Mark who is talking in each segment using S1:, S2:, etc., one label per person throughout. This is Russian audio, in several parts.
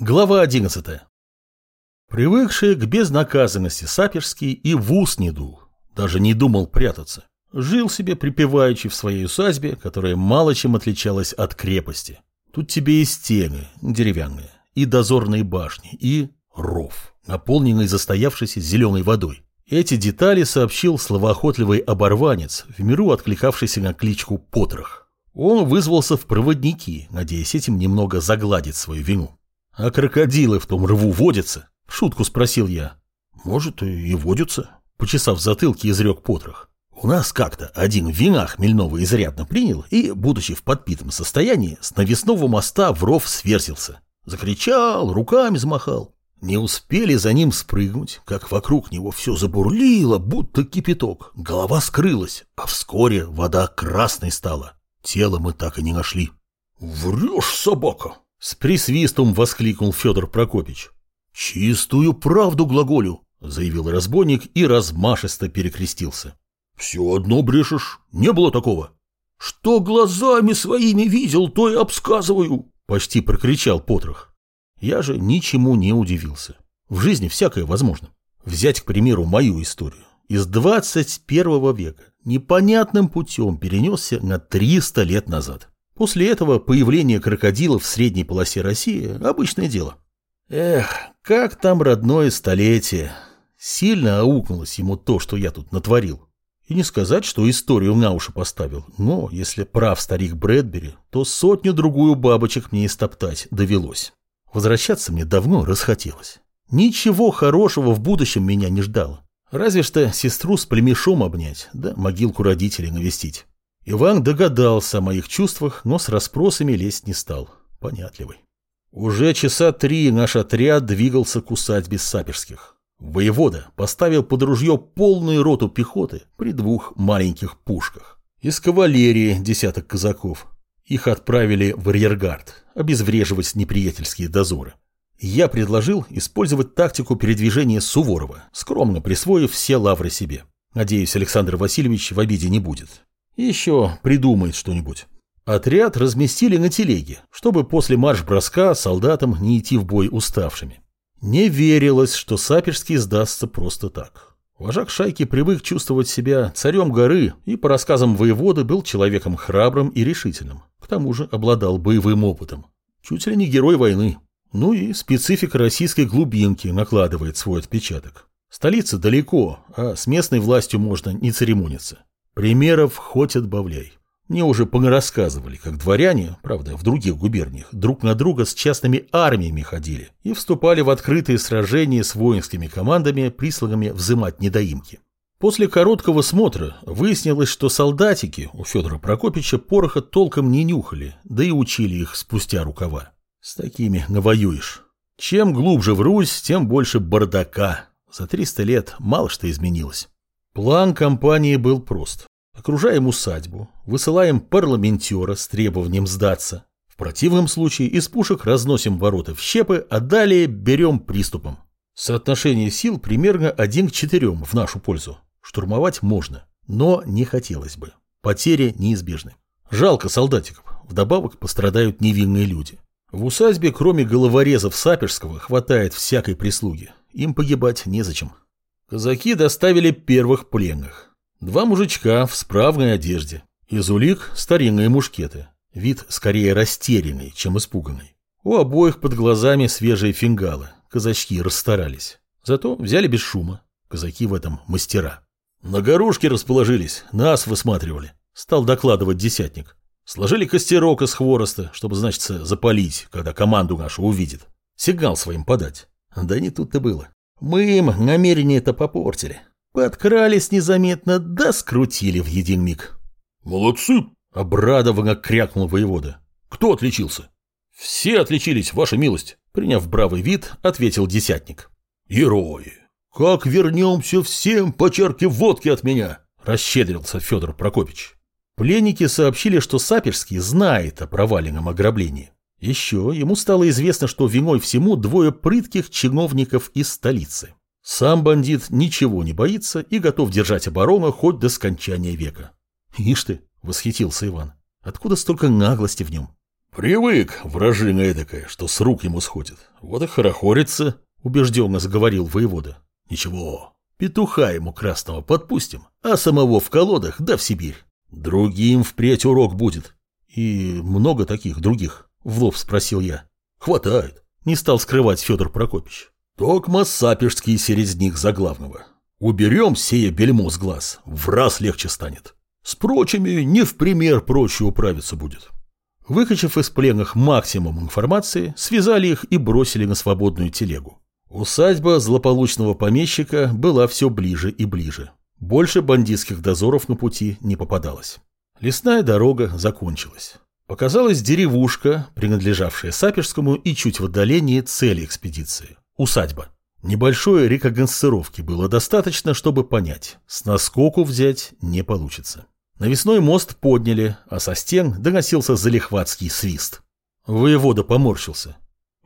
S1: Глава 11. Привыкший к безнаказанности Саперский и в ус не дул, даже не думал прятаться. Жил себе припеваючи в своей усадьбе, которая мало чем отличалась от крепости. Тут тебе и стены деревянные, и дозорные башни, и ров, наполненный застоявшейся зеленой водой. Эти детали сообщил словоохотливый оборванец, в миру откликавшийся на кличку Потрох. Он вызвался в проводники, надеясь этим немного загладить свою вину. «А крокодилы в том рву водятся?» — шутку спросил я. «Может, и водятся», — почесав затылки, изрек потрох. «У нас как-то один вина хмельного изрядно принял и, будучи в подпитом состоянии, с навесного моста в ров сверзился. Закричал, руками замахал. Не успели за ним спрыгнуть, как вокруг него все забурлило, будто кипяток. Голова скрылась, а вскоре вода красной стала. Тело мы так и не нашли». «Врешь, собака!» С присвистом воскликнул Федор Прокопич. «Чистую правду глаголю», — заявил разбойник и размашисто перекрестился. «Все одно брешешь, не было такого». «Что глазами своими видел, то и обсказываю», — почти прокричал Потрох. Я же ничему не удивился. В жизни всякое возможно. Взять, к примеру, мою историю. Из 21 века непонятным путем перенесся на 300 лет назад. После этого появление крокодилов в средней полосе России – обычное дело. Эх, как там родное столетие. Сильно аукнулось ему то, что я тут натворил. И не сказать, что историю на уши поставил, но, если прав старик Брэдбери, то сотню-другую бабочек мне истоптать довелось. Возвращаться мне давно расхотелось. Ничего хорошего в будущем меня не ждало. Разве что сестру с племешом обнять, да могилку родителей навестить. Иван догадался о моих чувствах, но с расспросами лезть не стал. Понятливый. Уже часа три наш отряд двигался к усадьбе Саперских. Воевода поставил под ружье полную роту пехоты при двух маленьких пушках. Из кавалерии десяток казаков. Их отправили в арьергард, обезвреживать неприятельские дозоры. Я предложил использовать тактику передвижения Суворова, скромно присвоив все лавры себе. Надеюсь, Александр Васильевич в обиде не будет. Еще придумает что-нибудь. Отряд разместили на телеге, чтобы после марш-броска солдатам не идти в бой уставшими. Не верилось, что Саперский сдастся просто так. Вожак шайки привык чувствовать себя царем горы и, по рассказам воеводы, был человеком храбрым и решительным. К тому же обладал боевым опытом. Чуть ли не герой войны. Ну и специфика российской глубинки накладывает свой отпечаток. Столица далеко, а с местной властью можно не церемониться. Примеров хоть отбавляй. Мне уже понарассказывали, как дворяне, правда, в других губерниях, друг на друга с частными армиями ходили и вступали в открытые сражения с воинскими командами, присланными взымать недоимки. После короткого смотра выяснилось, что солдатики у Федора Прокопича пороха толком не нюхали, да и учили их спустя рукава. С такими навоюешь. Чем глубже в Русь, тем больше бардака. За 300 лет мало что изменилось. План компании был прост. Окружаем усадьбу, высылаем парламентера с требованием сдаться. В противном случае из пушек разносим ворота в щепы, а далее берем приступом. Соотношение сил примерно один к четырем в нашу пользу. Штурмовать можно, но не хотелось бы. Потери неизбежны. Жалко солдатиков, вдобавок пострадают невинные люди. В усадьбе, кроме головорезов Саперского, хватает всякой прислуги. Им погибать незачем. Казаки доставили первых пленных. Два мужичка в справной одежде. Из улик старинные мушкеты. Вид скорее растерянный, чем испуганный. У обоих под глазами свежие фингалы. Казачки расстарались. Зато взяли без шума. Казаки в этом мастера. На горушке расположились, нас высматривали. Стал докладывать десятник. Сложили костерок из хвороста, чтобы, значит, запалить, когда команду нашу увидит. Сигнал своим подать. Да не тут-то было. Мы им намерение это попортили. Подкрались незаметно, да скрутили в един миг.
S2: «Молодцы!»
S1: — обрадованно крякнул воевода. «Кто отличился?» «Все отличились, ваша милость», — приняв бравый вид, ответил десятник.
S2: «Герои! Как вернемся всем по чарке водки от меня!» — расщедрился Федор Прокопич.
S1: Пленники сообщили, что Саперский знает о проваленном ограблении. Еще ему стало известно, что виной всему двое прытких чиновников из столицы. Сам бандит ничего не боится и готов держать оборону хоть до скончания века. «Ишь ты!» — восхитился Иван. «Откуда столько наглости в нем?»
S2: Привык, вражина эдакая, что с рук ему сходит. Вот и хорохорится, убежденно заговорил воевода. Ничего, петуха ему красного подпустим, а самого в колодах да в Сибирь. Другим впредь урок будет. И много таких других, в лоб спросил я. Хватает, не стал скрывать Федор Прокопич. Токма сапежский середник за главного. Уберем сие бельмо с глаз, в раз легче станет. С прочими не в пример проще управиться будет. Выкачав из пленных максимум информации, связали их и бросили на свободную телегу. Усадьба злополучного помещика была все ближе и ближе. Больше бандитских дозоров на пути не попадалось. Лесная дорога закончилась. Показалась деревушка, принадлежавшая Сапежскому и чуть в отдалении цели экспедиции – усадьба. Небольшой рекогносцировки было достаточно, чтобы понять, с наскоку взять не получится. Навесной мост подняли, а со стен доносился залихватский свист. Воевода поморщился.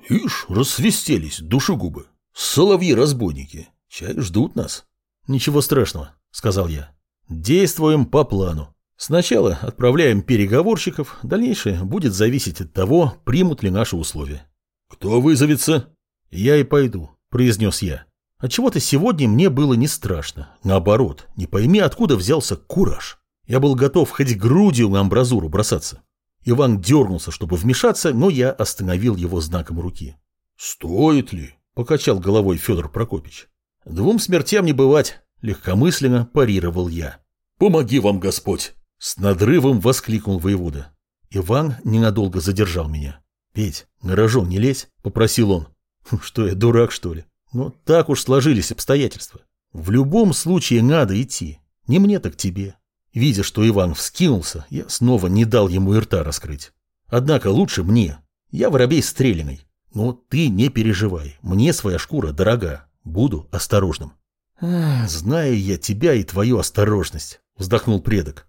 S2: Ишь, рассвистелись душегубы. Соловьи-разбойники. Чай ждут нас. Ничего страшного, сказал я. Действуем по плану. Сначала отправляем переговорщиков, дальнейшее будет зависеть от того, примут ли наши условия. Кто вызовется? Я и пойду, произнес я. Отчего-то сегодня мне было не страшно. Наоборот, не пойми, откуда взялся кураж. Я был готов хоть грудью на амбразуру бросаться. Иван дернулся, чтобы вмешаться, но я остановил его знаком руки. «Стоит ли?» – покачал головой Федор Прокопич. «Двум смертям не бывать», – легкомысленно парировал я. «Помоги вам, Господь!» – с надрывом воскликнул воевода. Иван ненадолго задержал меня. «Петь, на рожон не лезь», – попросил он. «Хм, «Что я, дурак, что ли? Ну, так уж сложились обстоятельства. В любом случае надо идти. Не мне, так тебе. Видя, что Иван вскинулся, я снова не дал ему и рта раскрыть. Однако лучше мне. Я воробей стреляный. Но ты не переживай. Мне своя шкура дорога. Буду осторожным. «Знаю я тебя и твою осторожность», — вздохнул предок.